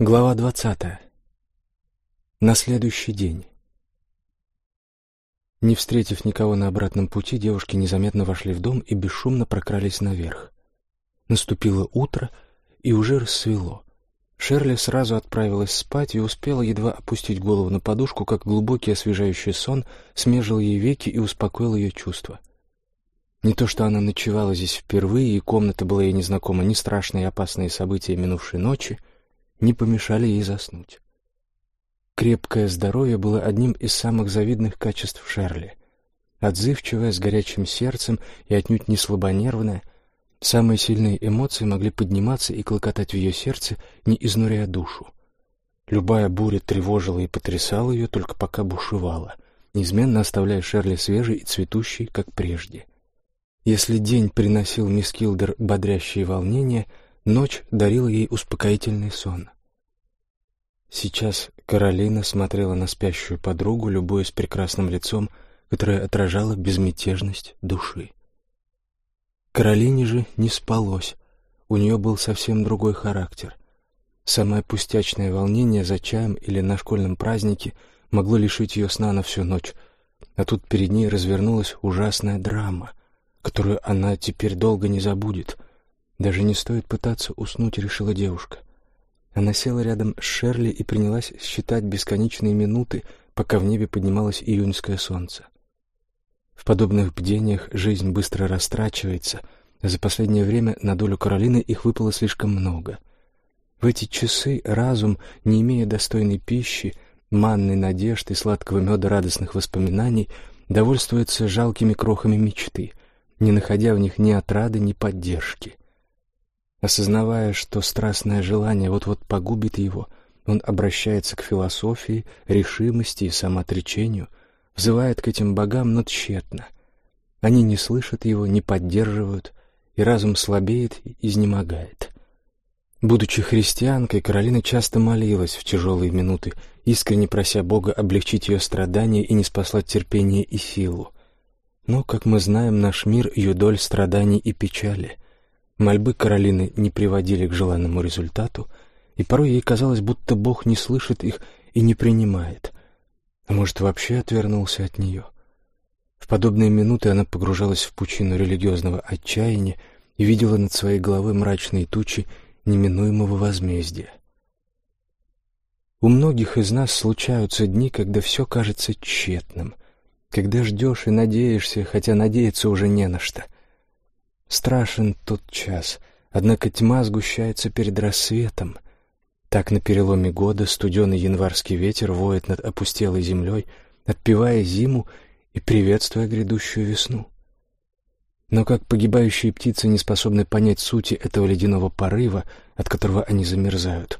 Глава двадцатая. На следующий день. Не встретив никого на обратном пути, девушки незаметно вошли в дом и бесшумно прокрались наверх. Наступило утро, и уже рассвело. Шерли сразу отправилась спать и успела едва опустить голову на подушку, как глубокий освежающий сон смежил ей веки и успокоил ее чувства. Не то, что она ночевала здесь впервые, и комната была ей незнакома, ни страшные и опасные события минувшей ночи — не помешали ей заснуть. Крепкое здоровье было одним из самых завидных качеств Шерли. Отзывчивая, с горячим сердцем и отнюдь не слабонервная, самые сильные эмоции могли подниматься и клокотать в ее сердце, не изнуряя душу. Любая буря тревожила и потрясала ее, только пока бушевала, неизменно оставляя Шерли свежей и цветущей, как прежде. Если день приносил мисс Килдер бодрящие волнения — Ночь дарила ей успокоительный сон. Сейчас Каролина смотрела на спящую подругу, любуясь прекрасным лицом, которое отражало безмятежность души. Каролине же не спалось, у нее был совсем другой характер. Самое пустячное волнение за чаем или на школьном празднике могло лишить ее сна на всю ночь, а тут перед ней развернулась ужасная драма, которую она теперь долго не забудет — даже не стоит пытаться уснуть, решила девушка. Она села рядом с Шерли и принялась считать бесконечные минуты, пока в небе поднималось июньское солнце. В подобных бдениях жизнь быстро растрачивается, за последнее время на долю Каролины их выпало слишком много. В эти часы разум, не имея достойной пищи, манной надежд и сладкого меда радостных воспоминаний, довольствуется жалкими крохами мечты, не находя в них ни отрады, ни поддержки — Осознавая, что страстное желание вот-вот погубит его, он обращается к философии, решимости и самоотречению, взывает к этим богам, но тщетно. Они не слышат его, не поддерживают, и разум слабеет и изнемогает. Будучи христианкой, Каролина часто молилась в тяжелые минуты, искренне прося Бога облегчить ее страдания и не спаслать терпение и силу. Но, как мы знаем, наш мир — юдоль страданий и печали — Мольбы Каролины не приводили к желанному результату, и порой ей казалось, будто Бог не слышит их и не принимает, а может, вообще отвернулся от нее. В подобные минуты она погружалась в пучину религиозного отчаяния и видела над своей головой мрачные тучи неминуемого возмездия. У многих из нас случаются дни, когда все кажется тщетным, когда ждешь и надеешься, хотя надеяться уже не на что — Страшен тот час, однако тьма сгущается перед рассветом. Так на переломе года студеный январский ветер воет над опустелой землей, отпевая зиму и приветствуя грядущую весну. Но как погибающие птицы не способны понять сути этого ледяного порыва, от которого они замерзают,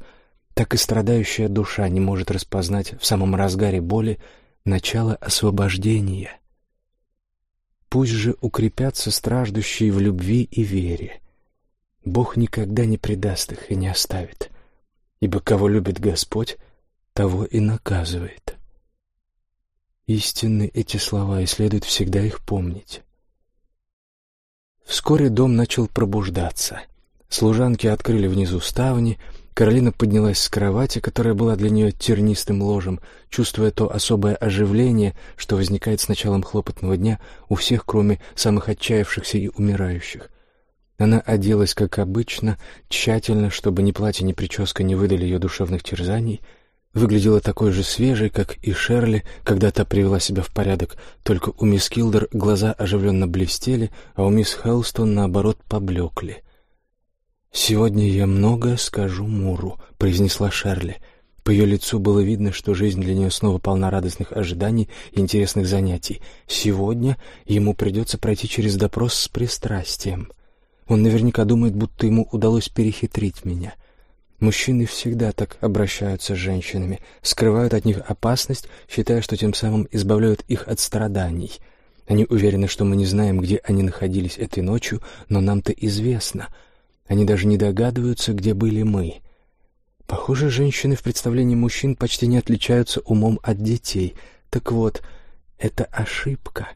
так и страдающая душа не может распознать в самом разгаре боли начало освобождения. Пусть же укрепятся страждущие в любви и вере. Бог никогда не предаст их и не оставит, ибо кого любит Господь, того и наказывает. Истинны эти слова, и следует всегда их помнить. Вскоре дом начал пробуждаться. Служанки открыли внизу ставни, Каролина поднялась с кровати, которая была для нее тернистым ложем, чувствуя то особое оживление, что возникает с началом хлопотного дня у всех, кроме самых отчаявшихся и умирающих. Она оделась, как обычно, тщательно, чтобы ни платье, ни прическа не выдали ее душевных терзаний, выглядела такой же свежей, как и Шерли, когда та привела себя в порядок, только у мисс Килдер глаза оживленно блестели, а у мисс Хелстон, наоборот, поблекли — «Сегодня я многое скажу Муру», — произнесла Шерли. По ее лицу было видно, что жизнь для нее снова полна радостных ожиданий и интересных занятий. Сегодня ему придется пройти через допрос с пристрастием. Он наверняка думает, будто ему удалось перехитрить меня. Мужчины всегда так обращаются с женщинами, скрывают от них опасность, считая, что тем самым избавляют их от страданий. Они уверены, что мы не знаем, где они находились этой ночью, но нам-то известно — они даже не догадываются, где были мы. Похоже, женщины в представлении мужчин почти не отличаются умом от детей. Так вот, это ошибка.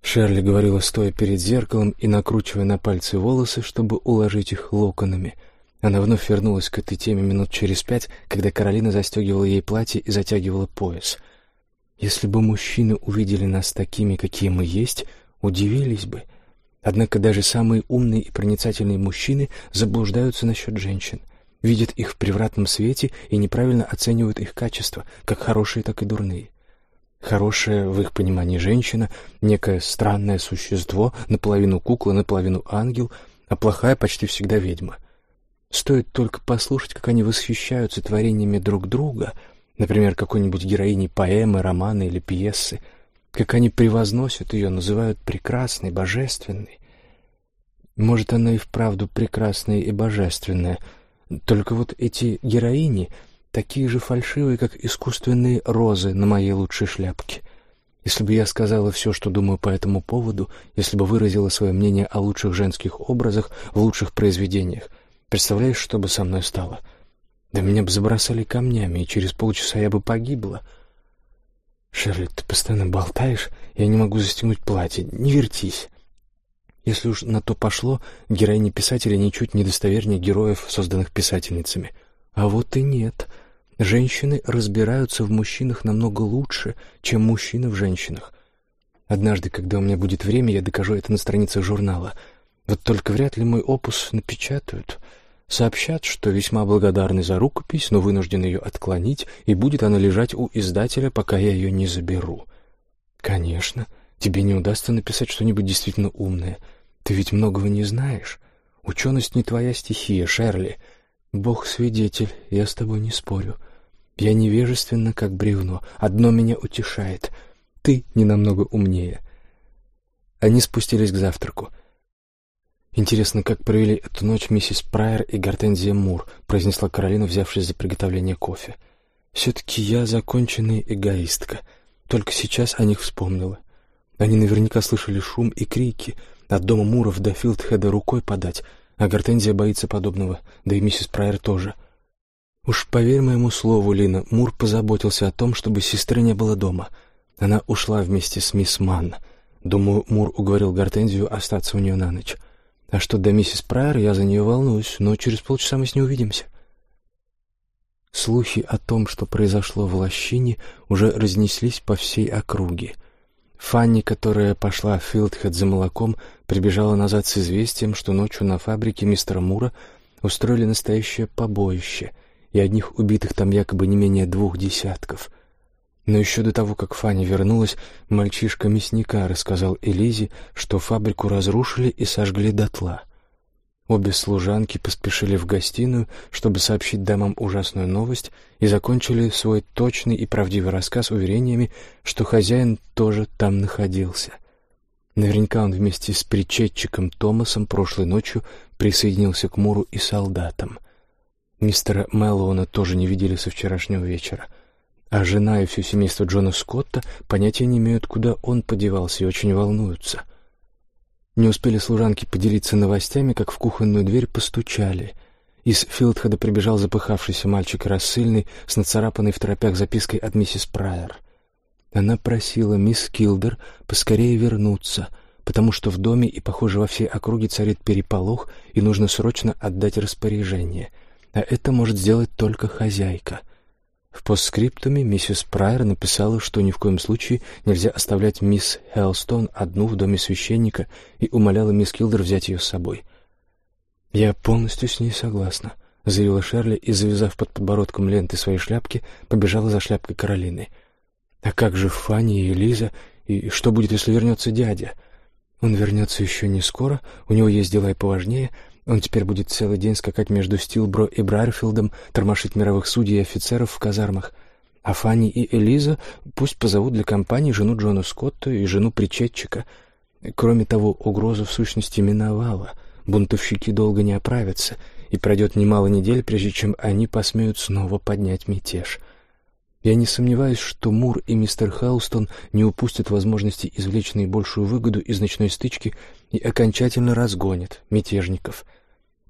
Шерли говорила, стоя перед зеркалом и накручивая на пальцы волосы, чтобы уложить их локонами. Она вновь вернулась к этой теме минут через пять, когда Каролина застегивала ей платье и затягивала пояс. Если бы мужчины увидели нас такими, какие мы есть, удивились бы. Однако даже самые умные и проницательные мужчины заблуждаются насчет женщин, видят их в превратном свете и неправильно оценивают их качества, как хорошие, так и дурные. Хорошая, в их понимании, женщина — некое странное существо, наполовину кукла, наполовину ангел, а плохая почти всегда ведьма — Стоит только послушать, как они восхищаются творениями друг друга, например, какой-нибудь героиней поэмы, романа или пьесы, как они превозносят ее, называют прекрасной, божественной. Может, она и вправду прекрасная и божественная, только вот эти героини такие же фальшивые, как искусственные розы на моей лучшей шляпке. Если бы я сказала все, что думаю по этому поводу, если бы выразила свое мнение о лучших женских образах в лучших произведениях, Представляешь, что бы со мной стало? Да меня бы забросали камнями, и через полчаса я бы погибла. Шерли, ты постоянно болтаешь, я не могу застегнуть платье. Не вертись. Если уж на то пошло, героини писателя ничуть не достовернее героев, созданных писательницами. А вот и нет. Женщины разбираются в мужчинах намного лучше, чем мужчины в женщинах. Однажды, когда у меня будет время, я докажу это на страницах журнала. Вот только вряд ли мой опус напечатают. Сообщат, что весьма благодарны за рукопись, но вынуждены ее отклонить, и будет она лежать у издателя, пока я ее не заберу. Конечно, тебе не удастся написать что-нибудь действительно умное. Ты ведь многого не знаешь. Ученость не твоя стихия, Шерли. Бог свидетель, я с тобой не спорю. Я невежественна, как бревно. Одно меня утешает. Ты не намного умнее. Они спустились к завтраку. «Интересно, как провели эту ночь миссис Прайер и Гортензия Мур», произнесла Каролина, взявшись за приготовление кофе. «Все-таки я законченная эгоистка. Только сейчас о них вспомнила. Они наверняка слышали шум и крики. От дома Муров до Филдхеда рукой подать, а Гортензия боится подобного, да и миссис Прайер тоже». «Уж поверь моему слову, Лина, Мур позаботился о том, чтобы сестры не было дома. Она ушла вместе с мисс Манн. Думаю, Мур уговорил Гортензию остаться у нее на ночь». А что до миссис Прайер, я за нее волнуюсь, но через полчаса мы с ней увидимся. Слухи о том, что произошло в лощине, уже разнеслись по всей округе. Фанни, которая пошла в Филдхед за молоком, прибежала назад с известием, что ночью на фабрике мистера Мура устроили настоящее побоище, и одних убитых там якобы не менее двух десятков. Но еще до того, как Фанни вернулась, мальчишка мясника рассказал Элизе, что фабрику разрушили и сожгли дотла. Обе служанки поспешили в гостиную, чтобы сообщить дамам ужасную новость, и закончили свой точный и правдивый рассказ уверениями, что хозяин тоже там находился. Наверняка он вместе с причетчиком Томасом прошлой ночью присоединился к Муру и солдатам. Мистера Мэллоуна тоже не видели со вчерашнего вечера — а жена и все семейство Джона Скотта понятия не имеют, куда он подевался, и очень волнуются. Не успели служанки поделиться новостями, как в кухонную дверь постучали. Из Филдхеда прибежал запыхавшийся мальчик рассыльный с нацарапанной в торопях запиской от миссис Прайер. Она просила мисс Килдер поскорее вернуться, потому что в доме и, похоже, во всей округе царит переполох, и нужно срочно отдать распоряжение. А это может сделать только хозяйка — в постскриптуме миссис Прайер написала, что ни в коем случае нельзя оставлять мисс Хелстон одну в доме священника и умоляла мисс Килдер взять ее с собой. «Я полностью с ней согласна», — заявила Шерли и, завязав под подбородком ленты своей шляпки, побежала за шляпкой Каролины. «А как же Фанни и Лиза? И что будет, если вернется дядя?» «Он вернется еще не скоро, у него есть дела и поважнее», он теперь будет целый день скакать между Стилбро и Брайерфилдом, тормошить мировых судей и офицеров в казармах. А Фанни и Элиза пусть позовут для компании жену Джона Скотта и жену причетчика. Кроме того, угроза в сущности миновала. Бунтовщики долго не оправятся, и пройдет немало недель, прежде чем они посмеют снова поднять мятеж. Я не сомневаюсь, что Мур и мистер Хаустон не упустят возможности извлечь наибольшую выгоду из ночной стычки и окончательно разгонят мятежников —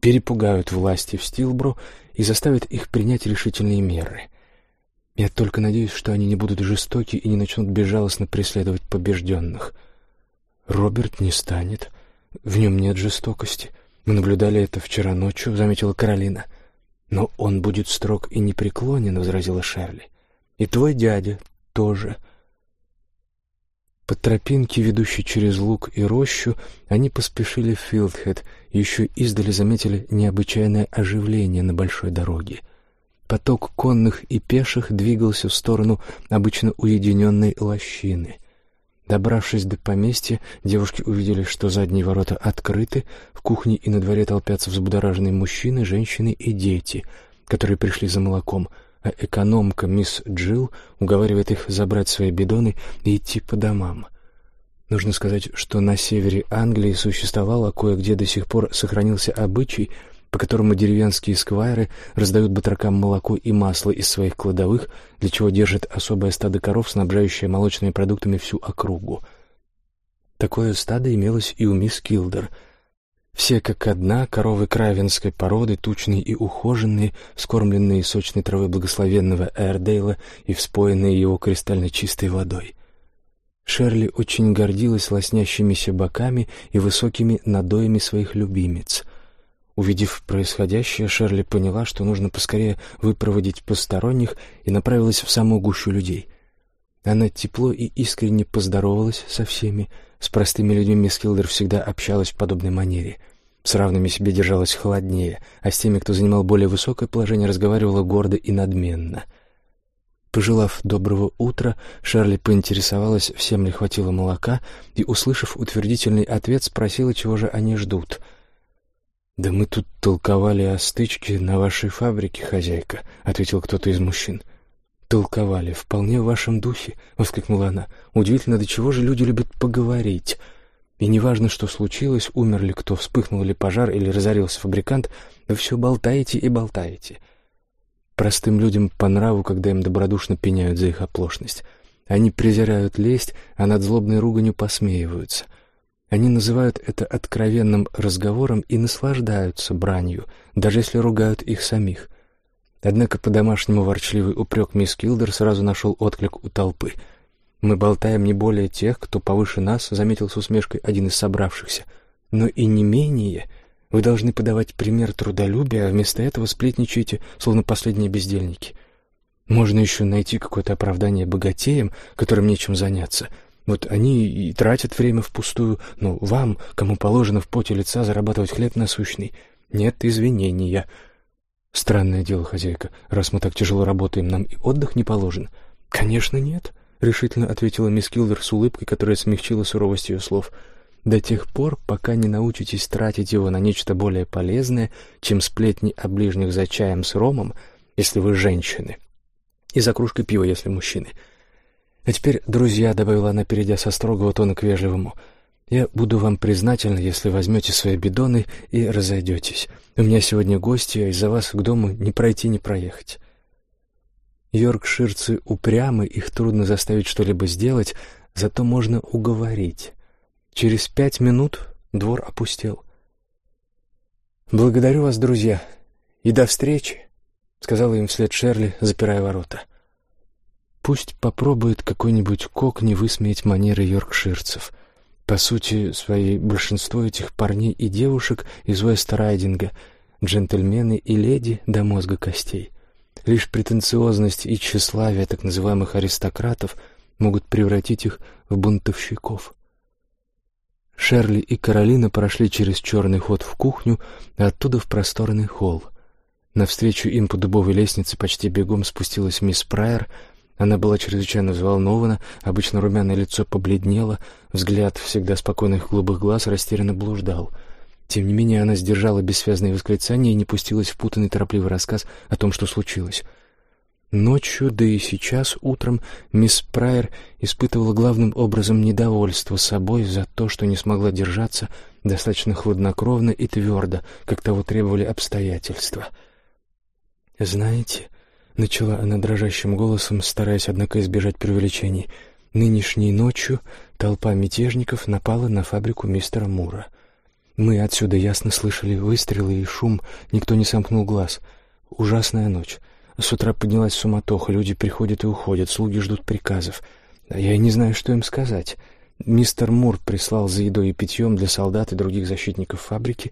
перепугают власти в Стилбро и заставят их принять решительные меры. Я только надеюсь, что они не будут жестоки и не начнут безжалостно преследовать побежденных. Роберт не станет. В нем нет жестокости. «Мы наблюдали это вчера ночью», — заметила Каролина. «Но он будет строг и непреклонен», — возразила Шерли. «И твой дядя тоже». По тропинке, ведущей через луг и рощу, они поспешили в Филдхед и еще издали заметили необычайное оживление на большой дороге. Поток конных и пеших двигался в сторону обычно уединенной лощины — Добравшись до поместья, девушки увидели, что задние ворота открыты, в кухне и на дворе толпятся взбудораженные мужчины, женщины и дети, которые пришли за молоком, а экономка мисс Джилл уговаривает их забрать свои бидоны и идти по домам. Нужно сказать, что на севере Англии существовало кое-где до сих пор сохранился обычай — по которому деревенские сквайры раздают батракам молоко и масло из своих кладовых, для чего держат особое стадо коров, снабжающее молочными продуктами всю округу. Такое стадо имелось и у мисс Килдер. Все как одна, коровы кравенской породы, тучные и ухоженные, скормленные сочной травой благословенного Эрдейла и вспоенные его кристально чистой водой. Шерли очень гордилась лоснящимися боками и высокими надоями своих любимец — Увидев происходящее, Шерли поняла, что нужно поскорее выпроводить посторонних, и направилась в самую гущу людей. Она тепло и искренне поздоровалась со всеми. С простыми людьми мисс Килдер всегда общалась в подобной манере. С равными себе держалась холоднее, а с теми, кто занимал более высокое положение, разговаривала гордо и надменно. Пожелав доброго утра, Шерли поинтересовалась, всем ли хватило молока, и, услышав утвердительный ответ, спросила, чего же они ждут — «Да мы тут толковали о стычке на вашей фабрике, хозяйка», — ответил кто-то из мужчин. «Толковали, вполне в вашем духе», — воскликнула она. «Удивительно, до чего же люди любят поговорить. И неважно, что случилось, умер ли кто, вспыхнул ли пожар или разорился фабрикант, вы все болтаете и болтаете». Простым людям по нраву, когда им добродушно пеняют за их оплошность. Они презирают лесть, а над злобной руганью посмеиваются — они называют это откровенным разговором и наслаждаются бранью, даже если ругают их самих. Однако по-домашнему ворчливый упрек мисс Килдер сразу нашел отклик у толпы. «Мы болтаем не более тех, кто повыше нас», — заметил с усмешкой один из собравшихся. «Но и не менее вы должны подавать пример трудолюбия, а вместо этого сплетничаете, словно последние бездельники. Можно еще найти какое-то оправдание богатеям, которым нечем заняться». Вот они и тратят время впустую, но вам, кому положено в поте лица зарабатывать хлеб насущный, нет извинения. Странное дело, хозяйка, раз мы так тяжело работаем, нам и отдых не положен. Конечно, нет, решительно ответила мисс Килдер с улыбкой, которая смягчила суровость ее слов. До тех пор, пока не научитесь тратить его на нечто более полезное, чем сплетни о ближних за чаем с ромом, если вы женщины, и за кружкой пива, если мужчины — а теперь, друзья, — добавила она, перейдя со строгого тона к вежливому, — я буду вам признательна, если возьмете свои бидоны и разойдетесь. У меня сегодня гости, а из-за вас к дому не пройти, не проехать. Йоркширцы упрямы, их трудно заставить что-либо сделать, зато можно уговорить. Через пять минут двор опустел. «Благодарю вас, друзья, и до встречи», — сказала им вслед Шерли, запирая ворота. — Пусть попробует какой-нибудь кок не высмеять манеры йоркширцев. По сути своей, большинство этих парней и девушек из Уэст-Райдинга — джентльмены и леди до мозга костей. Лишь претенциозность и тщеславие так называемых аристократов могут превратить их в бунтовщиков. Шерли и Каролина прошли через черный ход в кухню, а оттуда в просторный холл. Навстречу им по дубовой лестнице почти бегом спустилась мисс Прайер — она была чрезвычайно взволнована, обычно румяное лицо побледнело, взгляд всегда спокойных голубых глаз растерянно блуждал. Тем не менее она сдержала бессвязные восклицания и не пустилась в путанный торопливый рассказ о том, что случилось. Ночью, да и сейчас, утром, мисс Прайер испытывала главным образом недовольство собой за то, что не смогла держаться достаточно хладнокровно и твердо, как того требовали обстоятельства. «Знаете...» Начала она дрожащим голосом, стараясь, однако, избежать преувеличений. Нынешней ночью толпа мятежников напала на фабрику мистера Мура. Мы отсюда ясно слышали выстрелы и шум, никто не сомкнул глаз. Ужасная ночь. С утра поднялась суматоха, люди приходят и уходят, слуги ждут приказов. Я не знаю, что им сказать. Мистер Мур прислал за едой и питьем для солдат и других защитников фабрики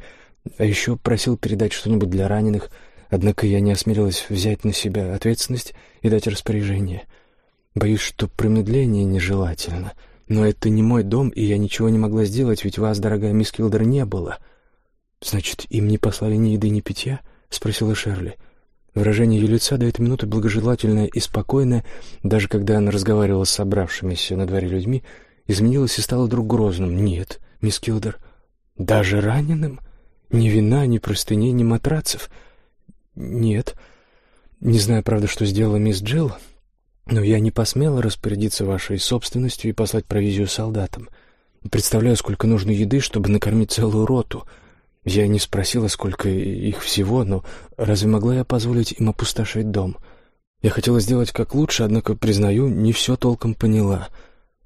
А еще просил передать что-нибудь для раненых, однако я не осмелилась взять на себя ответственность и дать распоряжение. Боюсь, что промедление нежелательно. Но это не мой дом, и я ничего не могла сделать, ведь вас, дорогая мисс Килдер, не было. Значит, им не послали ни еды, ни питья? спросила Шерли. Выражение ее лица до этой минуты благожелательное и спокойное, даже когда она разговаривала с собравшимися на дворе людьми, изменилось и стало вдруг грозным. «Нет, мисс Килдер, даже раненым? Ни вина, ни простыней, ни матрацев?» «Нет. Не знаю, правда, что сделала мисс Джилл, но я не посмела распорядиться вашей собственностью и послать провизию солдатам. Представляю, сколько нужно еды, чтобы накормить целую роту». Я не спросила, сколько их всего, но разве могла я позволить им опустошать дом? Я хотела сделать как лучше, однако, признаю, не все толком поняла.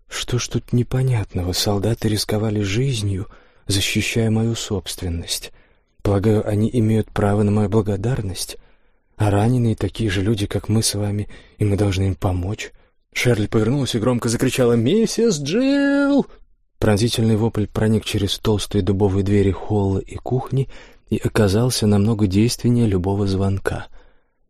Что ж тут непонятного? Солдаты рисковали жизнью, защищая мою собственность. Полагаю, они имеют право на мою благодарность. А раненые такие же люди, как мы с вами, и мы должны им помочь. Шерли повернулась и громко закричала «Миссис Джилл!» Пронзительный вопль проник через толстые дубовые двери холла и кухни и оказался намного действеннее любого звонка.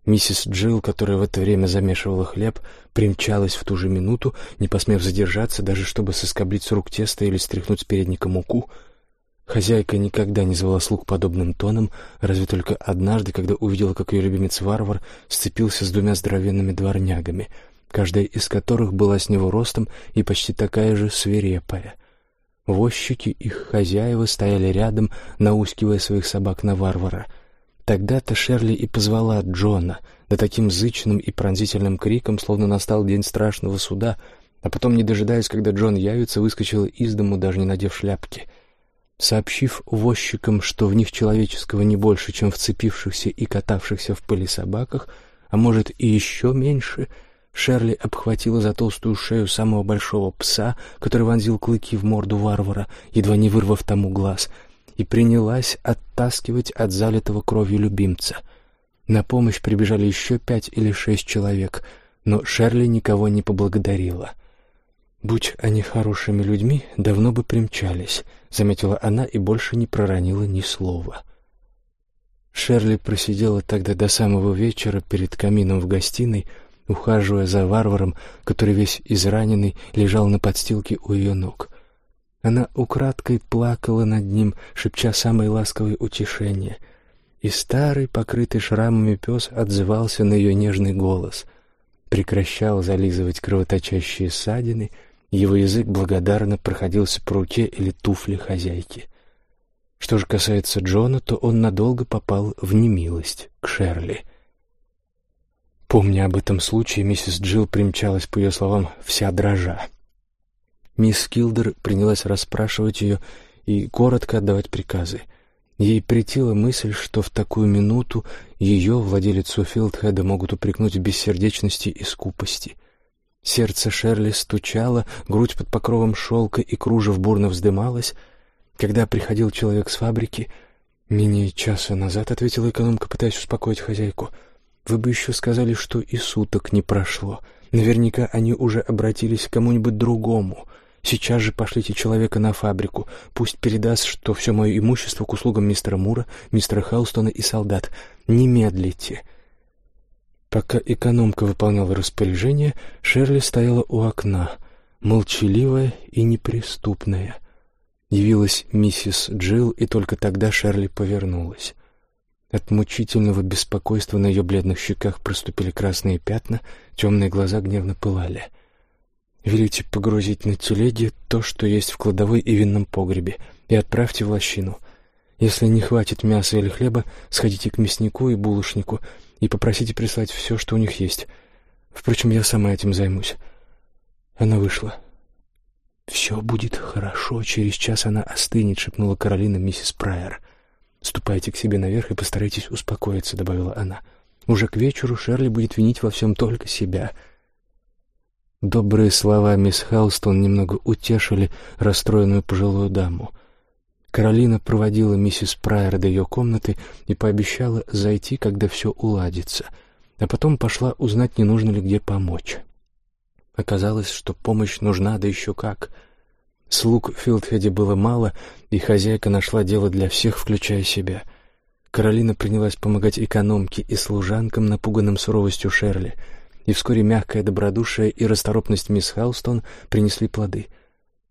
Миссис Джилл, которая в это время замешивала хлеб, примчалась в ту же минуту, не посмев задержаться, даже чтобы соскоблить с рук тесто или стряхнуть с передника муку. Хозяйка никогда не звала слуг подобным тоном, разве только однажды, когда увидела, как ее любимец-варвар сцепился с двумя здоровенными дворнягами, каждая из которых была с него ростом и почти такая же свирепая. Возчики, их хозяева, стояли рядом, наускивая своих собак на варвара. Тогда-то Шерли и позвала Джона, да таким зычным и пронзительным криком, словно настал день страшного суда, а потом, не дожидаясь, когда Джон явится, выскочила из дому, даже не надев шляпки. Сообщив возчикам, что в них человеческого не больше, чем в цепившихся и катавшихся в пыли собаках, а может и еще меньше — Шерли обхватила за толстую шею самого большого пса, который вонзил клыки в морду варвара, едва не вырвав тому глаз, и принялась оттаскивать от залитого кровью любимца. На помощь прибежали еще пять или шесть человек, но Шерли никого не поблагодарила. «Будь они хорошими людьми, давно бы примчались», — заметила она и больше не проронила ни слова. Шерли просидела тогда до самого вечера перед камином в гостиной, ухаживая за варваром, который весь израненный лежал на подстилке у ее ног. Она украдкой плакала над ним, шепча самые ласковые утешения. И старый, покрытый шрамами пес отзывался на ее нежный голос, прекращал зализывать кровоточащие ссадины, его язык благодарно проходился по руке или туфле хозяйки. Что же касается Джона, то он надолго попал в немилость к Шерли — Помня об этом случае, миссис Джилл примчалась, по ее словам, вся дрожа. Мисс Килдер принялась расспрашивать ее и коротко отдавать приказы. Ей претила мысль, что в такую минуту ее, владелицу Филдхеда, могут упрекнуть в бессердечности и скупости. Сердце Шерли стучало, грудь под покровом шелка и кружев бурно вздымалась. Когда приходил человек с фабрики, менее часа назад, ответила экономка, пытаясь успокоить хозяйку — вы бы еще сказали, что и суток не прошло. Наверняка они уже обратились к кому-нибудь другому. Сейчас же пошлите человека на фабрику. Пусть передаст, что все мое имущество к услугам мистера Мура, мистера Хаустона и солдат. Не медлите. Пока экономка выполняла распоряжение, Шерли стояла у окна, молчаливая и неприступная. Явилась миссис Джилл, и только тогда Шерли повернулась. От мучительного беспокойства на ее бледных щеках проступили красные пятна, темные глаза гневно пылали. «Велите погрузить на телеге то, что есть в кладовой и винном погребе, и отправьте в лощину. Если не хватит мяса или хлеба, сходите к мяснику и булочнику и попросите прислать все, что у них есть. Впрочем, я сама этим займусь». Она вышла. «Все будет хорошо, через час она остынет», — шепнула Каролина миссис Прайер. «Ступайте к себе наверх и постарайтесь успокоиться», — добавила она. «Уже к вечеру Шерли будет винить во всем только себя». Добрые слова мисс Хаустон немного утешили расстроенную пожилую даму. Каролина проводила миссис Прайер до ее комнаты и пообещала зайти, когда все уладится, а потом пошла узнать, не нужно ли где помочь. Оказалось, что помощь нужна, да еще как — Слуг в Филдхеде было мало, и хозяйка нашла дело для всех, включая себя. Каролина принялась помогать экономке и служанкам, напуганным суровостью Шерли, и вскоре мягкое добродушие и расторопность мисс Хаустон принесли плоды.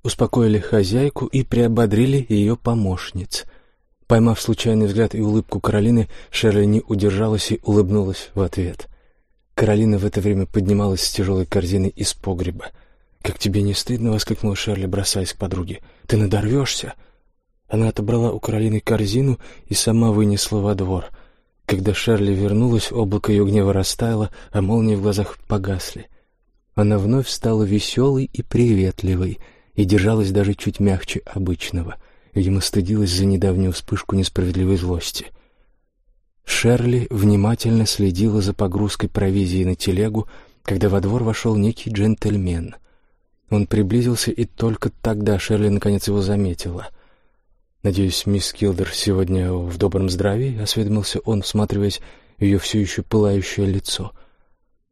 Успокоили хозяйку и приободрили ее помощниц. Поймав случайный взгляд и улыбку Каролины, Шерли не удержалась и улыбнулась в ответ. Каролина в это время поднималась с тяжелой корзиной из погреба. «Как тебе не стыдно?» — воскликнула Шерли, бросаясь к подруге. «Ты надорвешься!» Она отобрала у Каролины корзину и сама вынесла во двор. Когда Шерли вернулась, облако ее гнева растаяло, а молнии в глазах погасли. Она вновь стала веселой и приветливой и держалась даже чуть мягче обычного. Видимо, стыдилась за недавнюю вспышку несправедливой злости — Шерли внимательно следила за погрузкой провизии на телегу, когда во двор вошел некий джентльмен. Он приблизился, и только тогда Шерли наконец его заметила. «Надеюсь, мисс Килдер сегодня в добром здравии?» — осведомился он, всматриваясь в ее все еще пылающее лицо.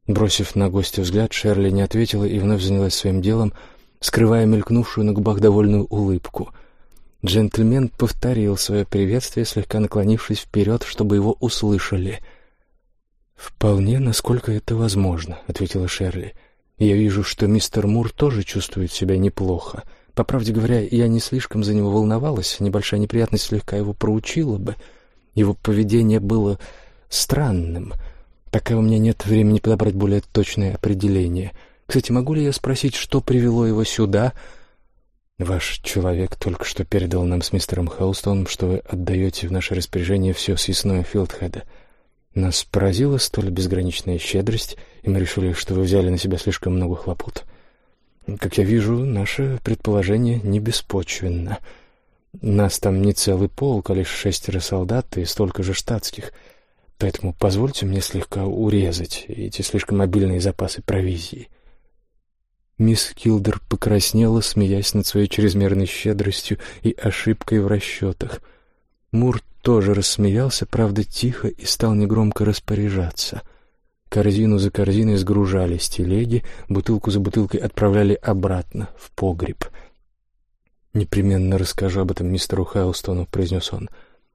Бросив на гостя взгляд, Шерли не ответила и вновь занялась своим делом, скрывая мелькнувшую на губах довольную улыбку — Джентльмен повторил свое приветствие, слегка наклонившись вперед, чтобы его услышали. «Вполне, насколько это возможно», — ответила Шерли. «Я вижу, что мистер Мур тоже чувствует себя неплохо. По правде говоря, я не слишком за него волновалась, небольшая неприятность слегка его проучила бы. Его поведение было странным. Пока у меня нет времени подобрать более точное определение. Кстати, могу ли я спросить, что привело его сюда?» Ваш человек только что передал нам с мистером Хелстоном, что вы отдаете в наше распоряжение все съестное Филдхеда. Нас поразила столь безграничная щедрость, и мы решили, что вы взяли на себя слишком много хлопот. Как я вижу, наше предположение не беспочвенно. Нас там не целый полк, а лишь шестеро солдат и столько же штатских. Поэтому позвольте мне слегка урезать эти слишком обильные запасы провизии. Мисс Килдер покраснела, смеясь над своей чрезмерной щедростью и ошибкой в расчетах. Мур тоже рассмеялся, правда, тихо, и стал негромко распоряжаться. Корзину за корзиной сгружали с телеги, бутылку за бутылкой отправляли обратно, в погреб. «Непременно расскажу об этом мистеру Хайлстону», — произнес он.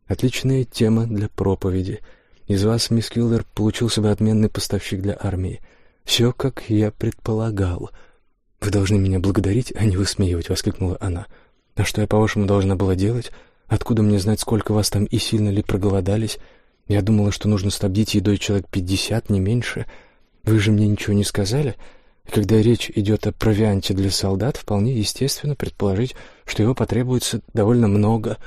«Отличная тема для проповеди. Из вас, мисс Килдер, получился бы отменный поставщик для армии. Все, как я предполагал». «Вы должны меня благодарить, а не высмеивать», — воскликнула она. «А что я, по-вашему, должна была делать? Откуда мне знать, сколько вас там и сильно ли проголодались? Я думала, что нужно снабдить едой человек пятьдесят, не меньше. Вы же мне ничего не сказали?» Когда речь идет о провианте для солдат, вполне естественно предположить, что его потребуется довольно много.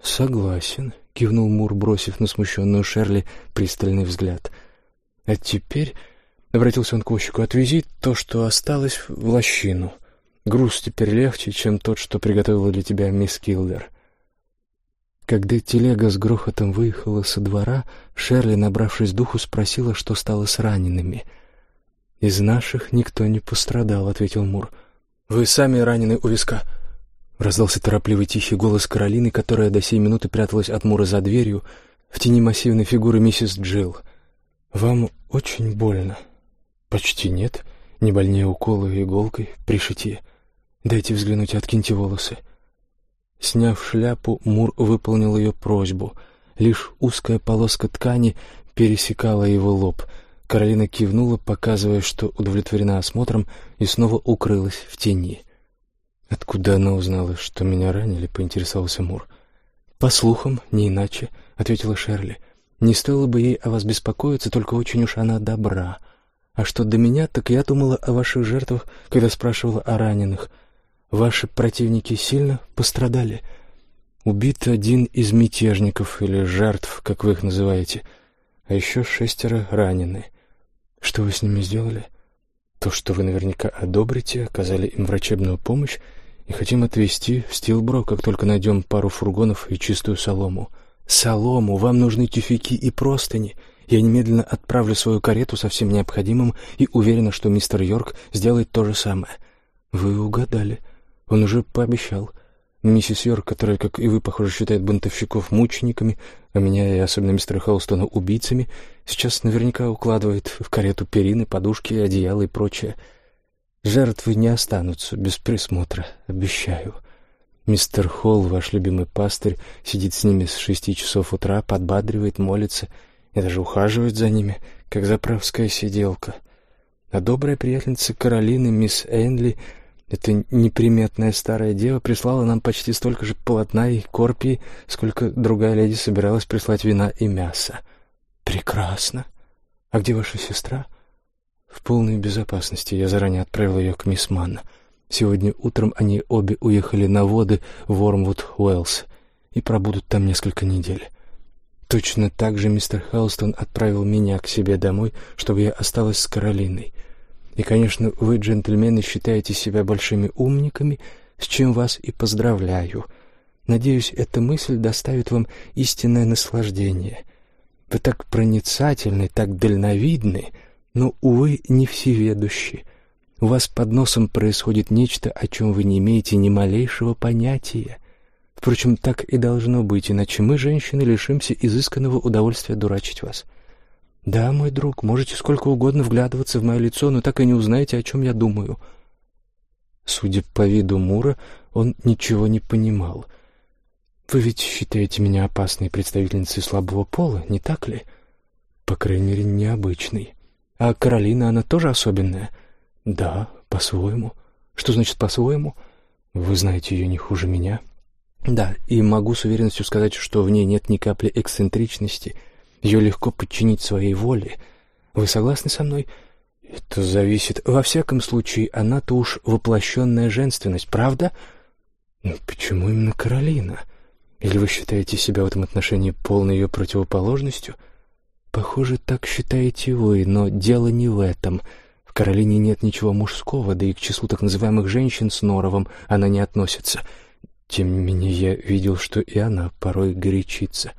«Согласен», — кивнул Мур, бросив на смущенную Шерли пристальный взгляд. «А теперь Обратился он к возчику. «Отвези то, что осталось, в лощину. Груз теперь легче, чем тот, что приготовила для тебя мисс Килдер». Когда телега с грохотом выехала со двора, Шерли, набравшись духу, спросила, что стало с ранеными. «Из наших никто не пострадал», — ответил Мур. «Вы сами ранены у виска», — раздался торопливый тихий голос Каролины, которая до сей минуты пряталась от Мура за дверью в тени массивной фигуры миссис Джилл. «Вам очень больно». «Почти нет. Не больнее укола иголкой при шитье. Дайте взглянуть, откиньте волосы». Сняв шляпу, Мур выполнил ее просьбу. Лишь узкая полоска ткани пересекала его лоб. Каролина кивнула, показывая, что удовлетворена осмотром, и снова укрылась в тени. «Откуда она узнала, что меня ранили?» — поинтересовался Мур. «По слухам, не иначе», — ответила Шерли. «Не стоило бы ей о вас беспокоиться, только очень уж она добра». А что до меня, так я думала о ваших жертвах, когда спрашивала о раненых. Ваши противники сильно пострадали. Убит один из мятежников или жертв, как вы их называете, а еще шестеро ранены. Что вы с ними сделали? То, что вы наверняка одобрите, оказали им врачебную помощь и хотим отвезти в Стилбро, как только найдем пару фургонов и чистую солому. Солому, вам нужны тюфяки и простыни — я немедленно отправлю свою карету со всем необходимым и уверена, что мистер Йорк сделает то же самое. Вы угадали. Он уже пообещал. Миссис Йорк, которая, как и вы, похоже, считает бунтовщиков мучениками, а меня и особенно мистера Холстона убийцами, сейчас наверняка укладывает в карету перины, подушки, одеяла и прочее. Жертвы не останутся без присмотра, обещаю. Мистер Холл, ваш любимый пастырь, сидит с ними с шести часов утра, подбадривает, молится и даже ухаживает за ними, как заправская сиделка. А добрая приятельница Каролины, мисс Энли, эта неприметная старая дева, прислала нам почти столько же полотна и корпии, сколько другая леди собиралась прислать вина и мяса. Прекрасно. А где ваша сестра? В полной безопасности. Я заранее отправил ее к мисс Манн. Сегодня утром они обе уехали на воды в Вормвуд, Уэллс, и пробудут там несколько недель. Точно так же мистер Хелстон отправил меня к себе домой, чтобы я осталась с Каролиной. И, конечно, вы, джентльмены, считаете себя большими умниками, с чем вас и поздравляю. Надеюсь, эта мысль доставит вам истинное наслаждение. Вы так проницательны, так дальновидны, но, увы, не всеведущи. У вас под носом происходит нечто, о чем вы не имеете ни малейшего понятия. Впрочем, так и должно быть, иначе мы, женщины, лишимся изысканного удовольствия дурачить вас. Да, мой друг, можете сколько угодно вглядываться в мое лицо, но так и не узнаете, о чем я думаю. Судя по виду Мура, он ничего не понимал. Вы ведь считаете меня опасной представительницей слабого пола, не так ли? По крайней мере, необычной. А Каролина, она тоже особенная? Да, по-своему. Что значит по-своему? Вы знаете ее не хуже меня. Да, и могу с уверенностью сказать, что в ней нет ни капли эксцентричности — ее легко подчинить своей воле. Вы согласны со мной? Это зависит... Во всяком случае, она-то уж воплощенная женственность, правда? Почему именно Каролина? Или вы считаете себя в этом отношении полной ее противоположностью? Похоже, так считаете вы, но дело не в этом. В Каролине нет ничего мужского, да и к числу так называемых женщин с норовом она не относится. Тем не менее, я видел, что и она порой горячится.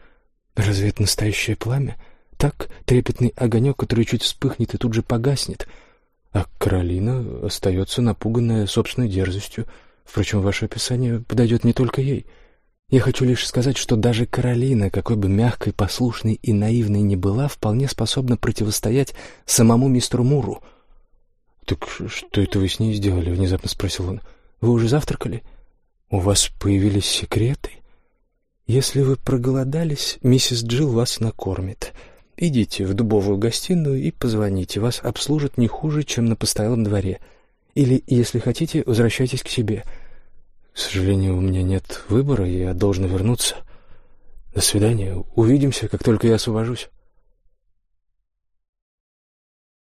Разве это настоящее пламя? Так, трепетный огонек, который чуть вспыхнет и тут же погаснет. А Каролина остается напуганная собственной дерзостью. Впрочем, ваше описание подойдет не только ей. Я хочу лишь сказать, что даже Каролина, какой бы мягкой, послушной и наивной ни была, вполне способна противостоять самому мистеру Муру. «Так что это вы с ней сделали?» — внезапно спросил он. «Вы уже завтракали? У вас появились секреты?» Если вы проголодались, миссис Джилл вас накормит. Идите в дубовую гостиную и позвоните. Вас обслужат не хуже, чем на постоялом дворе. Или, если хотите, возвращайтесь к себе. К сожалению, у меня нет выбора, я должен вернуться. До свидания. Увидимся, как только я освобожусь.